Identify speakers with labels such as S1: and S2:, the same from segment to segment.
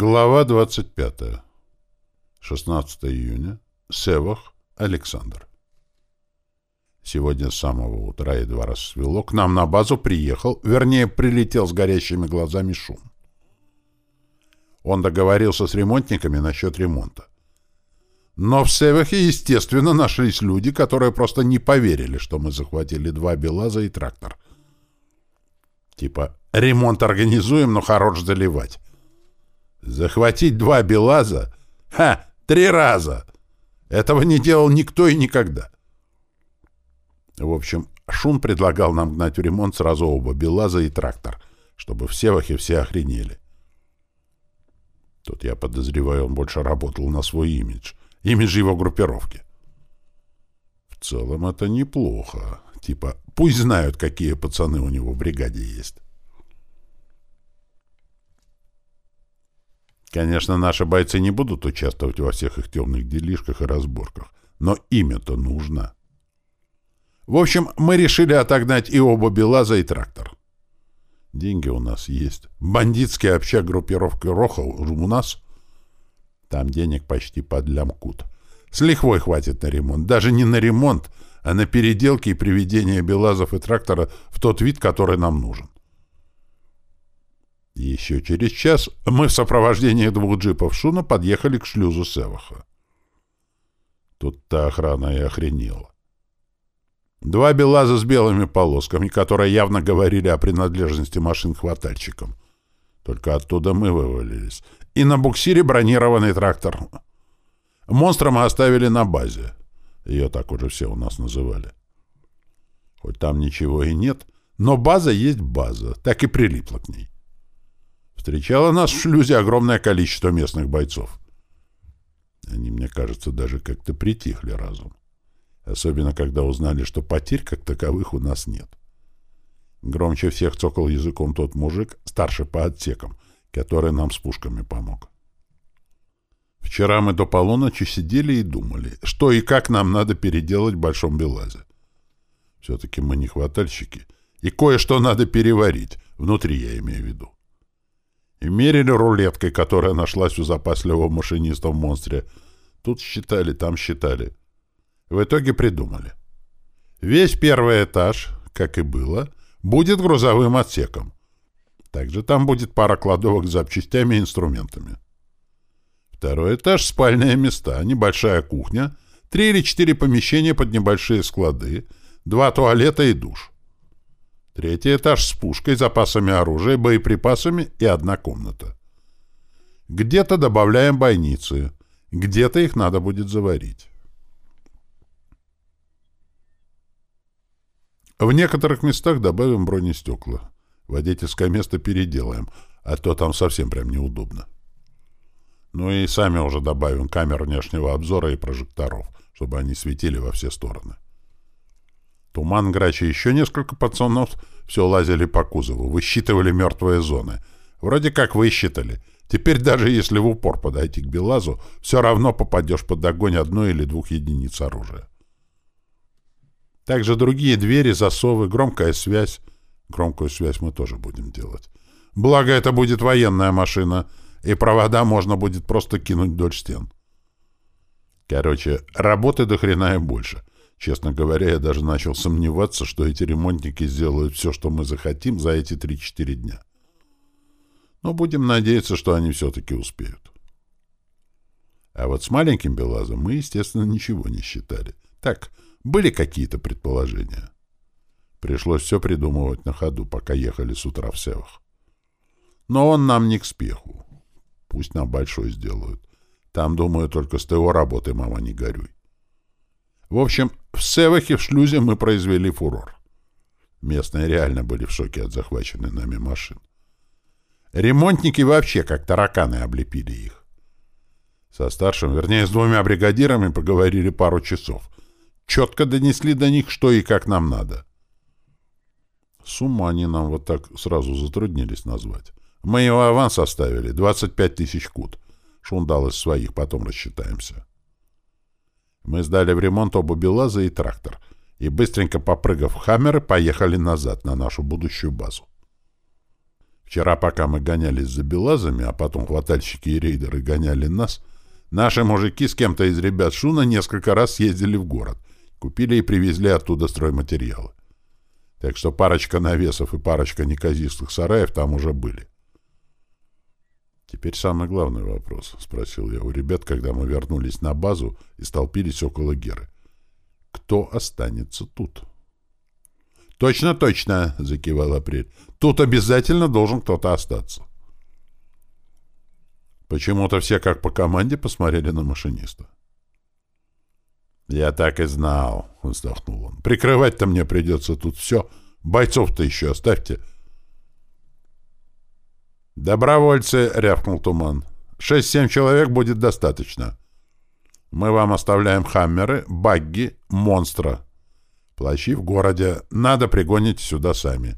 S1: Глава 25. 16 июня. Севах, Александр. Сегодня с самого утра едва рассвело. К нам на базу приехал, вернее, прилетел с горящими глазами шум. Он договорился с ремонтниками насчет ремонта. Но в Севахе, естественно, нашлись люди, которые просто не поверили, что мы захватили два БелАЗа и трактор. Типа, ремонт организуем, но хорош заливать. Захватить два БелАЗа? Ха! Три раза! Этого не делал никто и никогда. В общем, Шун предлагал нам гнать в ремонт сразу оба БелАЗа и трактор, чтобы в Севахе все охренели. Тут я подозреваю, он больше работал на свой имидж. Имидж его группировки. В целом это неплохо. Типа, пусть знают, какие пацаны у него в бригаде есть. Конечно, наши бойцы не будут участвовать во всех их темных делишках и разборках, но имя-то нужно. В общем, мы решили отогнать и оба БелАЗа, и трактор. Деньги у нас есть. Бандитская общак группировки Роха у нас. Там денег почти под лямкут. С лихвой хватит на ремонт. Даже не на ремонт, а на переделки и приведение БелАЗов и трактора в тот вид, который нам нужен. Еще через час мы в сопровождении двух джипов Шуна подъехали к шлюзу Севаха. Тут-то охрана и охренела. Два БелАЗа с белыми полосками, которые явно говорили о принадлежности машин хватальщикам. Только оттуда мы вывалились. И на буксире бронированный трактор. Монстра мы оставили на базе. Ее так уже все у нас называли. Хоть там ничего и нет, но база есть база, так и прилипла к ней. Встречало нас в шлюзе огромное количество местных бойцов. Они, мне кажется, даже как-то притихли разум. Особенно, когда узнали, что потерь как таковых у нас нет. Громче всех цокал языком тот мужик, старший по отсекам, который нам с пушками помог. Вчера мы до полуночи сидели и думали, что и как нам надо переделать в Большом Белазе. Все-таки мы не хватальщики, и кое-что надо переварить, внутри я имею в виду и мерили рулеткой, которая нашлась у запасливого машиниста в «Монстре». Тут считали, там считали. В итоге придумали. Весь первый этаж, как и было, будет грузовым отсеком. Также там будет пара кладовок с запчастями и инструментами. Второй этаж — спальные места, небольшая кухня, три или четыре помещения под небольшие склады, два туалета и душ. Третий этаж с пушкой, запасами оружия, боеприпасами и одна комната. Где-то добавляем бойницы, где-то их надо будет заварить. В некоторых местах добавим бронестекла. Водительское место переделаем, а то там совсем прям неудобно. Ну и сами уже добавим камер внешнего обзора и прожекторов, чтобы они светили во все стороны. Туман, Грач и еще несколько пацанов все лазили по кузову, высчитывали мертвые зоны. Вроде как высчитали. Теперь даже если в упор подойти к Белазу, все равно попадешь под огонь одной или двух единиц оружия. Также другие двери, засовы, громкая связь. Громкую связь мы тоже будем делать. Благо, это будет военная машина, и провода можно будет просто кинуть вдоль стен. Короче, работы до хрена и больше. Честно говоря, я даже начал сомневаться, что эти ремонтники сделают все, что мы захотим за эти 3-4 дня. Но будем надеяться, что они все-таки успеют. А вот с маленьким Белазом мы, естественно, ничего не считали. Так, были какие-то предположения. Пришлось все придумывать на ходу, пока ехали с утра в Севах. Но он нам не к спеху. Пусть нам большой сделают. Там, думаю, только с ТО работы, мама, не горюй. В общем, в Севахе в шлюзе мы произвели фурор. Местные реально были в шоке от захваченной нами машин. Ремонтники вообще как тараканы облепили их. Со старшим, вернее, с двумя бригадирами поговорили пару часов. Четко донесли до них, что и как нам надо. Сумму они нам вот так сразу затруднились назвать. Мы его аванс оставили, 25 тысяч кут. Шун дал из своих, потом рассчитаемся. Мы сдали в ремонт оба БелАЗа и трактор, и, быстренько попрыгав в «Хаммеры», поехали назад на нашу будущую базу. Вчера, пока мы гонялись за белазами, а потом хватальщики и рейдеры гоняли нас, наши мужики с кем-то из ребят Шуна несколько раз съездили в город, купили и привезли оттуда стройматериалы. Так что парочка навесов и парочка неказистых сараев там уже были. «Теперь самый главный вопрос», — спросил я у ребят, когда мы вернулись на базу и столпились около Геры. «Кто останется тут?» «Точно, точно!» — закивал Апрель. «Тут обязательно должен кто-то остаться». Почему-то все как по команде посмотрели на машиниста. «Я так и знал», — вздохнул он. «Прикрывать-то мне придется тут все. Бойцов-то еще оставьте». «Добровольцы», — рявкнул Туман. «Шесть-семь человек будет достаточно. Мы вам оставляем хаммеры, багги, монстра. Плащи в городе. Надо пригонить сюда сами.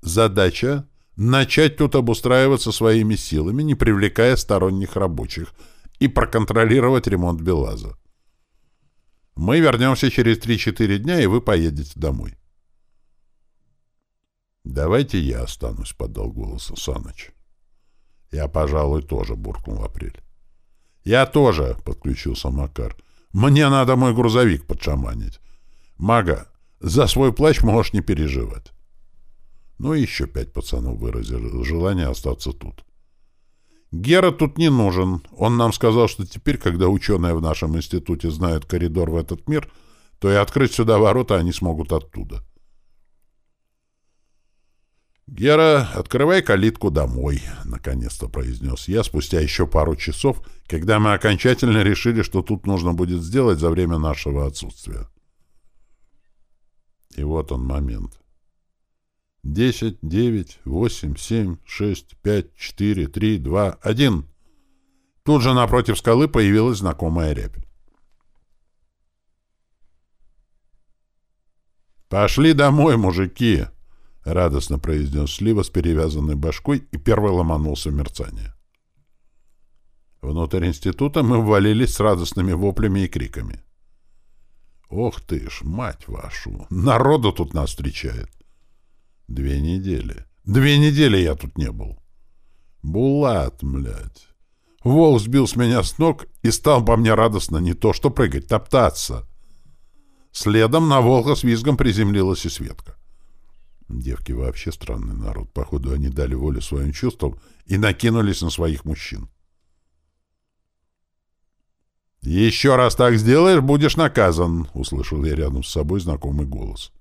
S1: Задача — начать тут обустраиваться своими силами, не привлекая сторонних рабочих, и проконтролировать ремонт Белаза. Мы вернемся через 3-4 дня, и вы поедете домой. «Давайте я останусь», — подал голос Саныч. «Я, пожалуй, тоже», — буркнул Апрель. «Я тоже», — подключился Макар. «Мне надо мой грузовик подшаманить. Мага, за свой плащ можешь не переживать. Ну и еще пять пацанов выразили желание остаться тут. Гера тут не нужен. Он нам сказал, что теперь, когда ученые в нашем институте знают коридор в этот мир, то и открыть сюда ворота они смогут оттуда. «Гера, открывай калитку домой», — наконец-то произнес я спустя еще пару часов, когда мы окончательно решили, что тут нужно будет сделать за время нашего отсутствия. И вот он момент. Десять, девять, восемь, семь, шесть, пять, четыре, три, два, один. Тут же напротив скалы появилась знакомая рябь. «Пошли домой, мужики!» — радостно произнес Слива с перевязанной башкой и первый ломанулся в мерцание. Внутрь института мы ввалились с радостными воплями и криками. Ох ты ж, мать вашу! Народу тут нас встречает. Две недели. Две недели я тут не был. Булат, блядь. Волк сбил с меня с ног и стал по мне радостно не то что прыгать, топтаться. Следом на волка с визгом приземлилась и Светка. Девки вообще странный народ. Походу, они дали волю своим чувствам и накинулись на своих мужчин. «Еще раз так сделаешь, будешь наказан», — услышал я рядом с собой знакомый голос.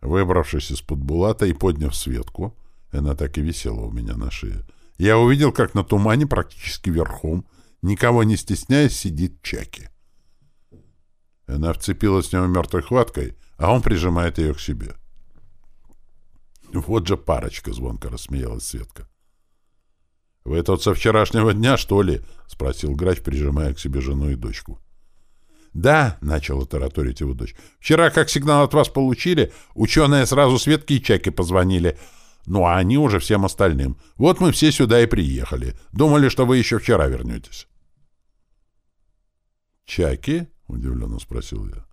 S1: Выбравшись из-под булата и подняв Светку, она так и висела у меня на шее, я увидел, как на тумане практически верхом, никого не стесняясь, сидит Чаки. Она вцепилась в него мертвой хваткой, а он прижимает ее к себе. «Вот же парочка!» — звонко рассмеялась Светка. «Вы тут со вчерашнего дня, что ли?» — спросил грач, прижимая к себе жену и дочку. «Да», — начала тараторить его дочь. «Вчера, как сигнал от вас получили, ученые сразу Светке и Чаке позвонили. Ну, а они уже всем остальным. Вот мы все сюда и приехали. Думали, что вы еще вчера вернетесь».
S2: «Чаки?» — удивленно спросил я.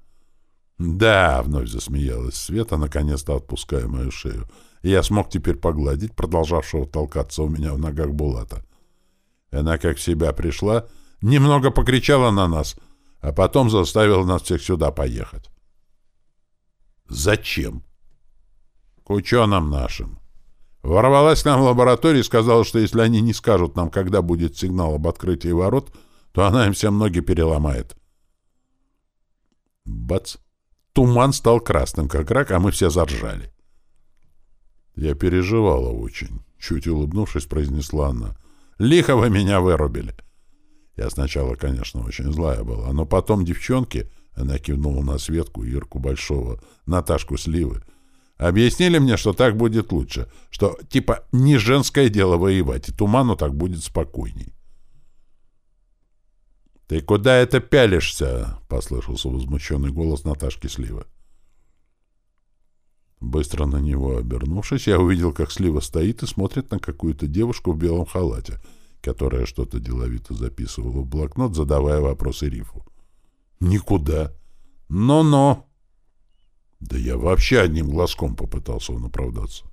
S1: «Да», — вновь засмеялась Света, наконец-то отпуская мою шею я смог теперь погладить продолжавшего толкаться у меня в ногах Булата. Она как в себя пришла, немного покричала на нас, а потом заставила нас всех сюда поехать.
S2: «Зачем?»
S1: «К ученым нашим. Ворвалась к нам в лабораторию и сказала, что если они не скажут нам, когда будет сигнал об открытии ворот, то она им все ноги переломает». Бац! Туман стал красным, как рак, а мы все заржали.
S2: Я переживала очень. Чуть улыбнувшись, произнесла она.
S1: «Лихо вы меня вырубили!» Я сначала, конечно, очень злая была, но потом девчонки, она кивнула на Светку, Ирку Большого, Наташку Сливы, объяснили мне, что так будет лучше, что, типа, не женское дело воевать, и туману так будет спокойней. «Ты куда это пялишься?» — послышался возмущенный голос Наташки Сливы. Быстро на него обернувшись, я увидел, как Слива стоит и смотрит на какую-то девушку в белом халате, которая что-то деловито записывала в блокнот, задавая вопросы Рифу. «Никуда. Но-но!» Да я вообще одним глазком попытался он оправдаться.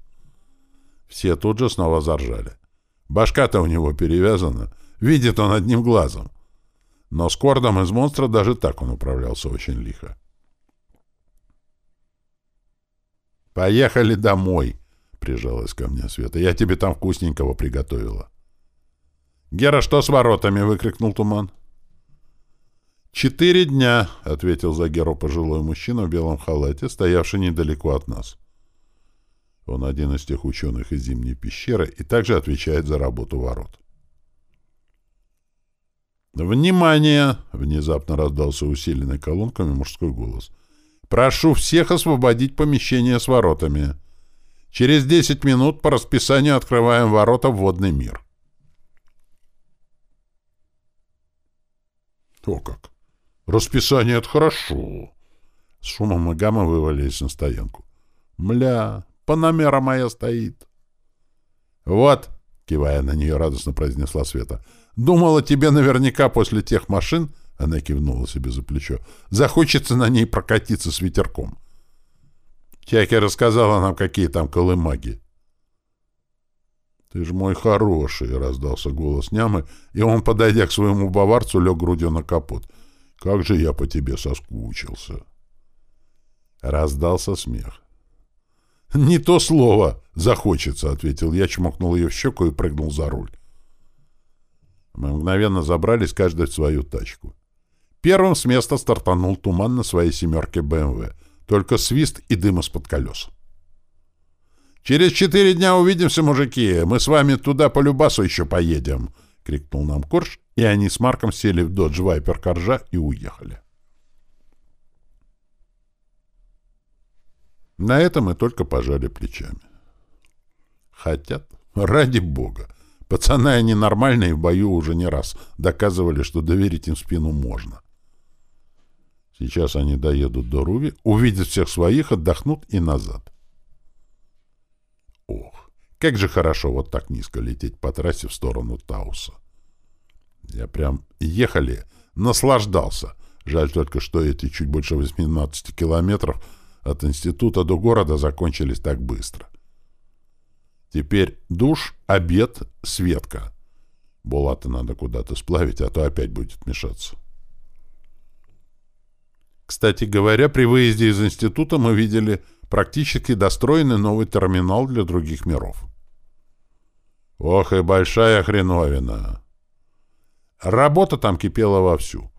S1: Все тут же снова заржали. Башка-то у него перевязана. Видит он одним глазом. Но с кордом из монстра даже так он управлялся очень лихо. «Поехали домой!» — прижалась ко мне Света. «Я тебе там вкусненького приготовила». «Гера, что с воротами?» — выкрикнул Туман. «Четыре дня», — ответил за Геру пожилой мужчина в белом халате, стоявший недалеко от нас. Он один из тех ученых из Зимней пещеры и также отвечает за работу ворот. «Внимание!» — внезапно раздался усиленный колонками мужской голос. «Прошу всех освободить помещение с воротами. Через десять минут по расписанию открываем ворота в водный мир». «О как! Расписание — это хорошо!» С шумом и гамма вывалились на стоянку. «Мля, Панамера моя стоит. Вот, кивая на нее, радостно произнесла Света. Думала, тебе наверняка после тех машин, она кивнула себе за плечо, захочется на ней прокатиться с ветерком. Чаки рассказала нам, какие там колымаги. «Ты ж мой хороший!» — раздался голос нямы, и он, подойдя к своему баварцу, лег грудью на капот. «Как же я по тебе соскучился!» Раздался смех. «Не то слово захочется», — ответил я, чмокнул ее в щеку и прыгнул за руль. Мы мгновенно забрались каждый в свою тачку. Первым с места стартанул туман на своей «семерке БМВ». Только свист и дым из-под колес. «Через четыре дня увидимся, мужики! Мы с вами туда по Любасу еще поедем!» — крикнул нам Корж, и они с Марком сели в додж Вайпер Коржа и уехали. На это мы только пожали плечами. Хотят. Ради бога. Пацаны они нормальные в бою уже не раз. Доказывали, что доверить им спину можно. Сейчас они доедут до Руви, увидят всех своих, отдохнут и назад. Ох, как же хорошо вот так низко лететь по трассе в сторону Тауса. Я прям ехали, наслаждался. Жаль только, что эти чуть больше 18 километров — от института до города закончились так быстро. Теперь душ, обед, Светка. Булата надо куда-то сплавить, а то опять будет мешаться. Кстати говоря, при выезде из института мы видели практически достроенный новый терминал для других миров. Ох и большая хреновина! Работа там кипела вовсю.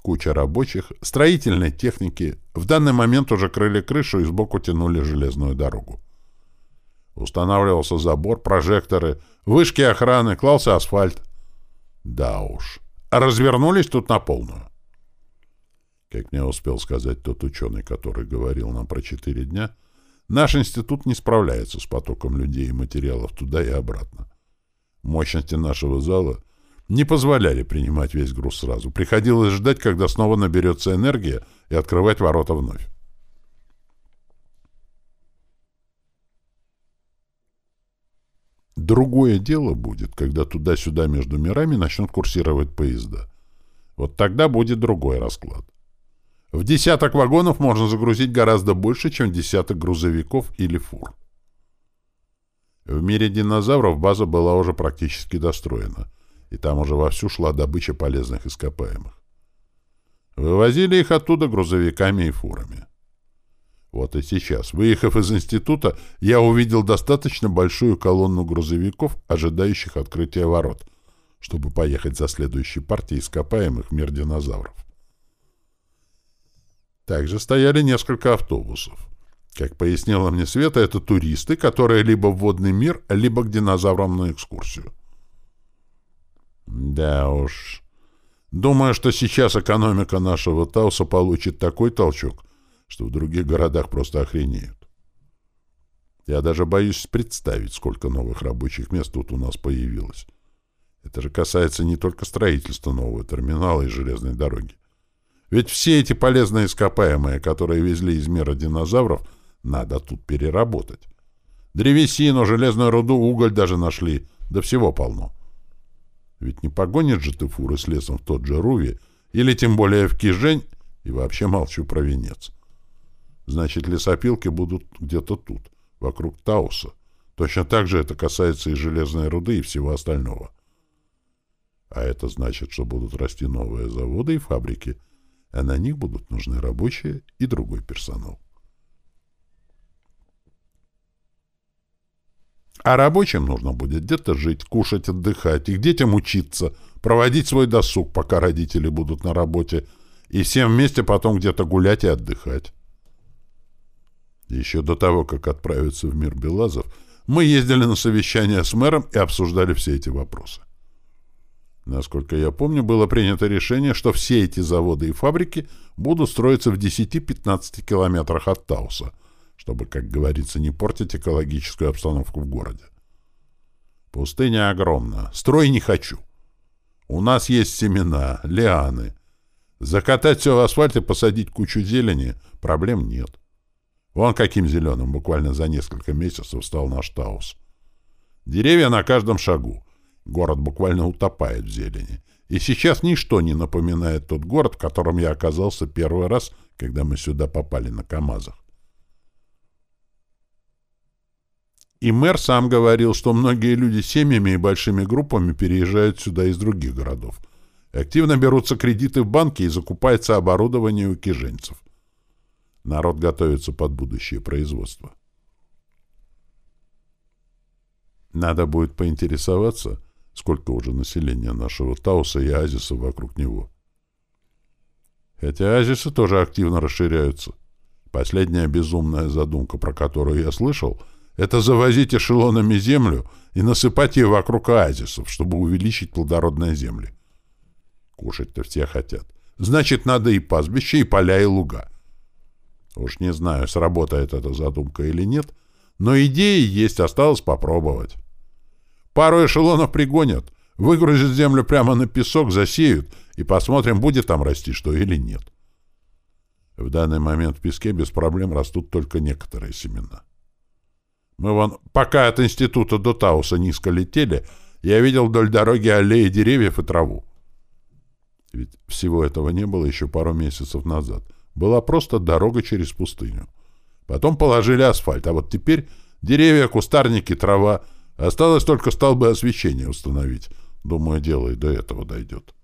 S1: Куча рабочих, строительной техники в данный момент уже крыли крышу и сбоку тянули железную дорогу. Устанавливался забор, прожекторы, вышки охраны, клался асфальт. Да уж. Развернулись тут на полную. Как мне успел сказать тот ученый, который говорил нам про четыре дня, наш институт не справляется с потоком людей и материалов туда и обратно. Мощности нашего зала не позволяли принимать весь груз сразу. Приходилось ждать, когда снова наберется энергия, и открывать ворота вновь. Другое дело будет, когда туда-сюда между мирами начнут курсировать поезда. Вот тогда будет другой расклад. В десяток вагонов можно загрузить гораздо больше, чем десяток грузовиков или фур. В мире динозавров база была уже практически достроена — и там уже вовсю шла добыча полезных ископаемых. Вывозили их оттуда грузовиками и фурами. Вот и сейчас, выехав из института, я увидел достаточно большую колонну грузовиков, ожидающих открытия ворот, чтобы поехать за следующей партией ископаемых в мир динозавров. Также стояли несколько автобусов. Как пояснила мне Света, это туристы, которые либо в водный мир, либо к динозаврам на экскурсию. Да уж. Думаю, что сейчас экономика нашего Тауса получит такой толчок, что в других городах просто охренеют. Я даже боюсь представить, сколько новых рабочих мест тут у нас появилось. Это же касается не только строительства нового терминала и железной дороги. Ведь все эти полезные ископаемые, которые везли из мира динозавров, надо тут переработать. Древесину, железную руду, уголь даже нашли. Да всего полно. Ведь не погонит же ты фуры с лесом в тот же Руви, или тем более в Кижень, и вообще молчу про венец. Значит, лесопилки будут где-то тут, вокруг Тауса, Точно так же это касается и железной руды, и всего остального. А это значит, что будут расти новые заводы и фабрики, а на них будут нужны рабочие и другой персонал. А рабочим нужно будет где-то жить, кушать, отдыхать, их детям учиться, проводить свой досуг, пока родители будут на работе, и всем вместе потом где-то гулять и отдыхать. Еще до того, как отправиться в мир Белазов, мы ездили на совещание с мэром и обсуждали все эти вопросы. Насколько я помню, было принято решение, что все эти заводы и фабрики будут строиться в 10-15 километрах от Тауса, чтобы, как говорится, не портить экологическую обстановку в городе. Пустыня огромна. Строй не хочу. У нас есть семена, лианы. Закатать все в асфальт и посадить кучу зелени проблем нет. Вон каким зеленым буквально за несколько месяцев стал наш Таус. Деревья на каждом шагу. Город буквально утопает в зелени. И сейчас ничто не напоминает тот город, в котором я оказался первый раз, когда мы сюда попали на КАМАЗах. И мэр сам говорил, что многие люди семьями и большими группами переезжают сюда из других городов. Активно берутся кредиты в банке и закупается оборудование у киженцев. Народ готовится под будущее производство. Надо будет поинтересоваться, сколько уже населения нашего Тауса и Азиса вокруг него. Хотя Азисы тоже активно расширяются. Последняя безумная задумка, про которую я слышал, это завозить эшелонами землю и насыпать ее вокруг оазисов, чтобы увеличить плодородные земли. Кушать-то все хотят. Значит, надо и пастбища, и поля, и луга. Уж не знаю, сработает эта задумка или нет, но идеи есть, осталось попробовать. Пару эшелонов пригонят, выгрузят землю прямо на песок, засеют, и посмотрим, будет там расти что или нет. В данный момент в песке без проблем растут только некоторые семена. Мы вон, пока от института до Тауса низко летели, я видел вдоль дороги аллеи деревьев и траву. Ведь всего этого не было еще пару месяцев назад — была просто дорога через пустыню. Потом положили асфальт, а вот теперь деревья, кустарники, трава. Осталось только столбы освещения установить. Думаю, дело и до этого дойдет.